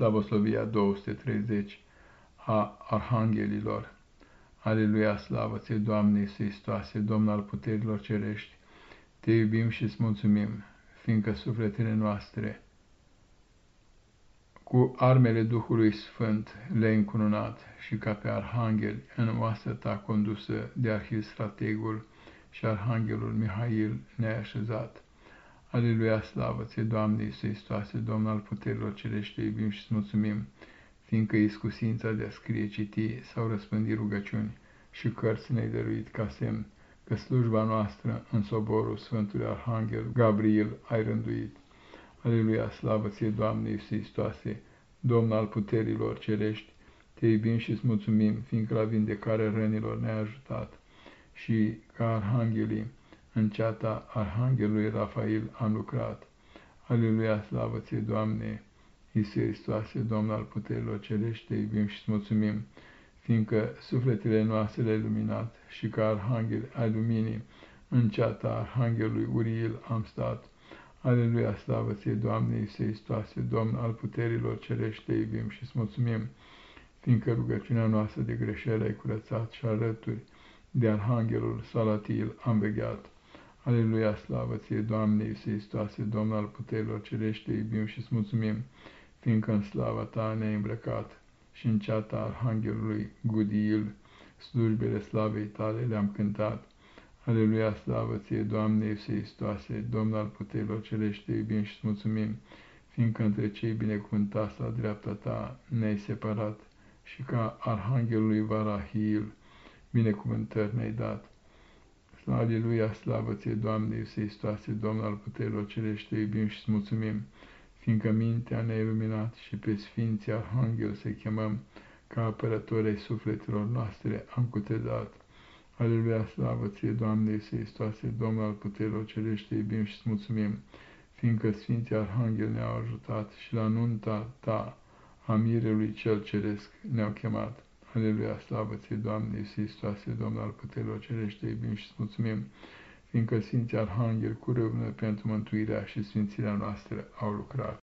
Slavoslovia 230 a Arhanghelilor. Aleluia, slavă ție, Doamne Iisus Hristoase, Domn al puterilor cerești, te iubim și îți mulțumim, fiindcă sufletele noastre cu armele Duhului Sfânt le-ai încununat și ca pe arhanghel în oasă ta condusă de arhistrategul și arhanghelul Mihail ne-ai așezat. Aleluia, slavă ție, Doamne Iisus Hristoase, Domn al puterilor cerești, te iubim și îți mulțumim, fiindcă iscusința de a scrie, citi sau răspândi rugăciuni și cărți ne-ai dăruit ca semn că slujba noastră în soborul Sfântului Arhanghel Gabriel ai rânduit. Aleluia, slavă ție, Doamne Iisuse Domn al puterilor cerești, te iubim și îți mulțumim, fiindcă la vindecarea rănilor ne-ai ajutat și ca arhanghelii în ceata arhanghelului Rafael am lucrat. Aleluia, slavă ție, Doamne Iisus Hristoase, Domn al puterilor cerești, te iubim și îți mulțumim, fiindcă sufletele noastre le-ai luminat și ca arhanghel ai luminii, în ceata arhanghelului Uriel am stat. Aleluia, slavă ție, Doamne Iisus Hristoase, Domn al puterilor cerești, te iubim și îți mulțumim, fiindcă rugăciunea noastră de greșeli ai curățat și alături de arhanghelul Salatil am vegheat. Aleluia, slavă ție, Doamne Iisus Hristoase, Domn al puterilor cerești, te iubim și îți mulțumim, fiindcă în slava ta ne-ai îmbrăcat și în ceata arhanghelului Gudiil, slujbele slavei tale le-am cântat. Aleluia, slavă ție, Doamne Iisuse Hristoase, Domn al puterilor celești, te iubim și mulțumim, fiindcă între cei binecuvântați la dreapta ta ne-ai separat și ca arhanghelului Varahil binecuvântări ne-ai dat. Aleluia, slavă ție, Doamne Iisuse Hristoase, Domn al puterilor celești, te iubim și mulțumim, fiindcă mintea ne-a iluminat și pe Sfinții Arhanghel să chemăm, ca apărători ai sufletelor noastre am cutezat. Aleluia, slavă ție, Doamne Iisus Hristoase, Domnul al puterilor cerești, te iubim și îți mulțumim, fiindcă Sfinții Arhanghel ne-au ajutat și la nunta ta a mirelui cel ceresc ne-au chemat. Aleluia, slavă ție, Doamne Iisus Hristoase, Domnul al puterilor cerești, te iubim și îți mulțumim, fiindcă Sfinții Arhanghel cu râvnă pentru mântuirea și sfințirea noastră au lucrat.